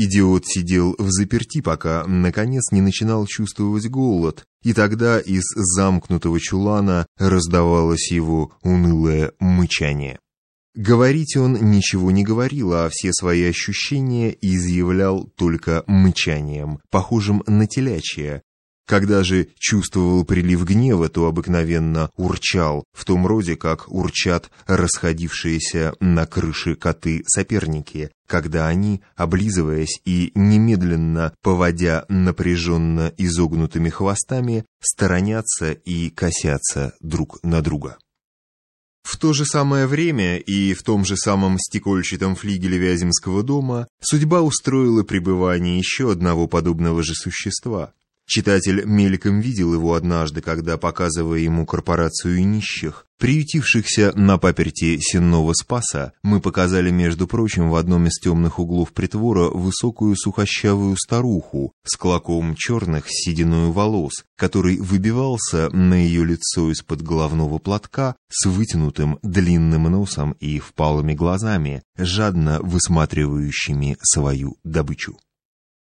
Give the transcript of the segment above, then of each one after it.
Идиот сидел в заперти, пока, наконец, не начинал чувствовать голод, и тогда из замкнутого чулана раздавалось его унылое мычание. Говорить он ничего не говорил, а все свои ощущения изъявлял только мычанием, похожим на телячье, когда же чувствовал прилив гнева, то обыкновенно урчал, в том роде, как урчат расходившиеся на крыше коты-соперники, когда они, облизываясь и немедленно поводя напряженно изогнутыми хвостами, сторонятся и косятся друг на друга. В то же самое время и в том же самом стекольчатом флигеле Вяземского дома судьба устроила пребывание еще одного подобного же существа – Читатель мельком видел его однажды, когда, показывая ему корпорацию нищих, приютившихся на паперти Сенного Спаса, мы показали, между прочим, в одном из темных углов притвора высокую сухощавую старуху с клоком черных сединою волос, который выбивался на ее лицо из-под головного платка с вытянутым длинным носом и впалыми глазами, жадно высматривающими свою добычу.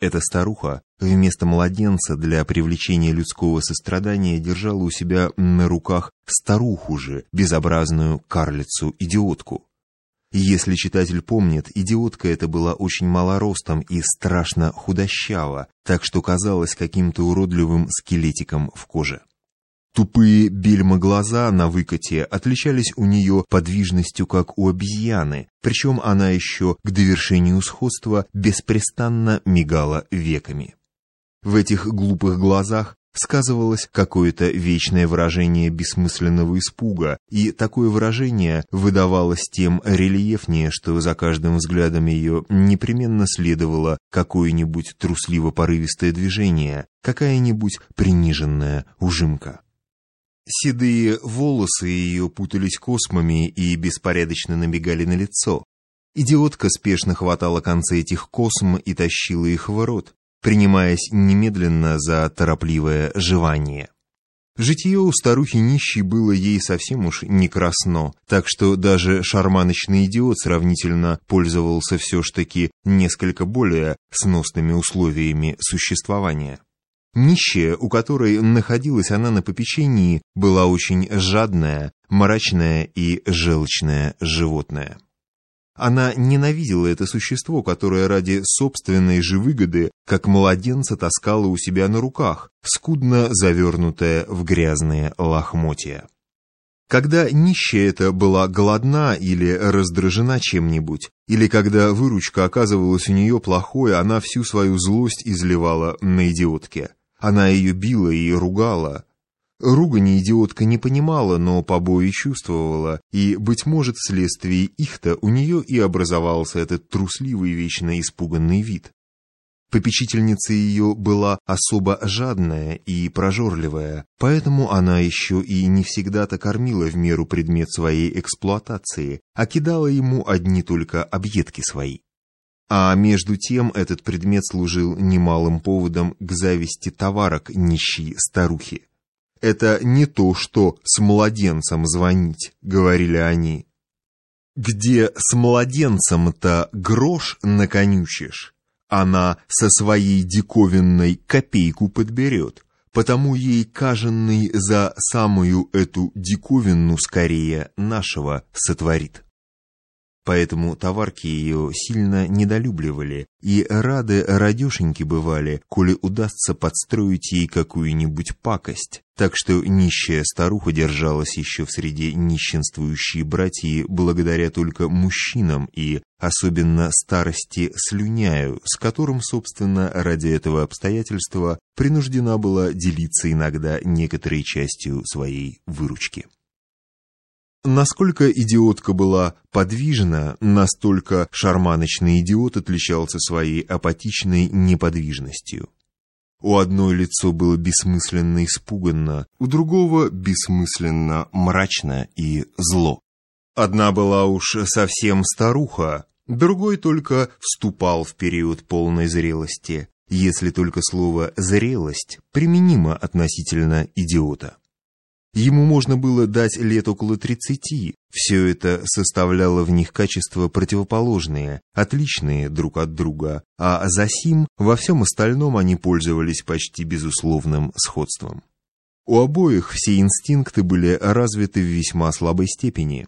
Эта старуха вместо младенца для привлечения людского сострадания держала у себя на руках старуху же, безобразную карлицу-идиотку. Если читатель помнит, идиотка эта была очень малоростом и страшно худощава, так что казалась каким-то уродливым скелетиком в коже. Тупые бельма-глаза на выкате отличались у нее подвижностью, как у обезьяны, причем она еще к довершению сходства беспрестанно мигала веками. В этих глупых глазах сказывалось какое-то вечное выражение бессмысленного испуга, и такое выражение выдавалось тем рельефнее, что за каждым взглядом ее непременно следовало какое-нибудь трусливо-порывистое движение, какая-нибудь приниженная ужимка. Седые волосы ее путались космами и беспорядочно набегали на лицо. Идиотка спешно хватала концы этих косм и тащила их в рот, принимаясь немедленно за торопливое жевание. Житье у старухи нищей было ей совсем уж не красно, так что даже шарманочный идиот сравнительно пользовался все ж таки несколько более сносными условиями существования. Нищая, у которой находилась она на попечении, была очень жадная, мрачная и желчное животное. Она ненавидела это существо, которое ради собственной же выгоды, как младенца, таскало у себя на руках, скудно завернутое в грязные лохмотья. Когда нищая эта была голодна или раздражена чем-нибудь, или когда выручка оказывалась у нее плохой, она всю свою злость изливала на идиотке. Она ее била и ругала. Ругани идиотка не понимала, но побои чувствовала, и, быть может, вследствие их-то у нее и образовался этот трусливый, вечно испуганный вид. Попечительница ее была особо жадная и прожорливая, поэтому она еще и не всегда-то кормила в меру предмет своей эксплуатации, а кидала ему одни только объедки свои. А между тем этот предмет служил немалым поводом к зависти товарок нищей старухи. «Это не то, что с младенцем звонить», — говорили они. «Где с младенцем-то грош наконючишь, она со своей диковинной копейку подберет, потому ей каженный за самую эту диковинну скорее нашего сотворит» поэтому товарки ее сильно недолюбливали, и рады радешеньки бывали, коли удастся подстроить ей какую-нибудь пакость. Так что нищая старуха держалась еще в среде нищенствующей братьи благодаря только мужчинам и особенно старости слюняю, с которым, собственно, ради этого обстоятельства принуждена была делиться иногда некоторой частью своей выручки. Насколько идиотка была подвижна, настолько шарманочный идиот отличался своей апатичной неподвижностью. У одной лицо было бессмысленно испуганно, у другого бессмысленно мрачно и зло. Одна была уж совсем старуха, другой только вступал в период полной зрелости, если только слово «зрелость» применимо относительно идиота. Ему можно было дать лет около тридцати. Все это составляло в них качества противоположные, отличные друг от друга, а за сим во всем остальном они пользовались почти безусловным сходством. У обоих все инстинкты были развиты в весьма слабой степени.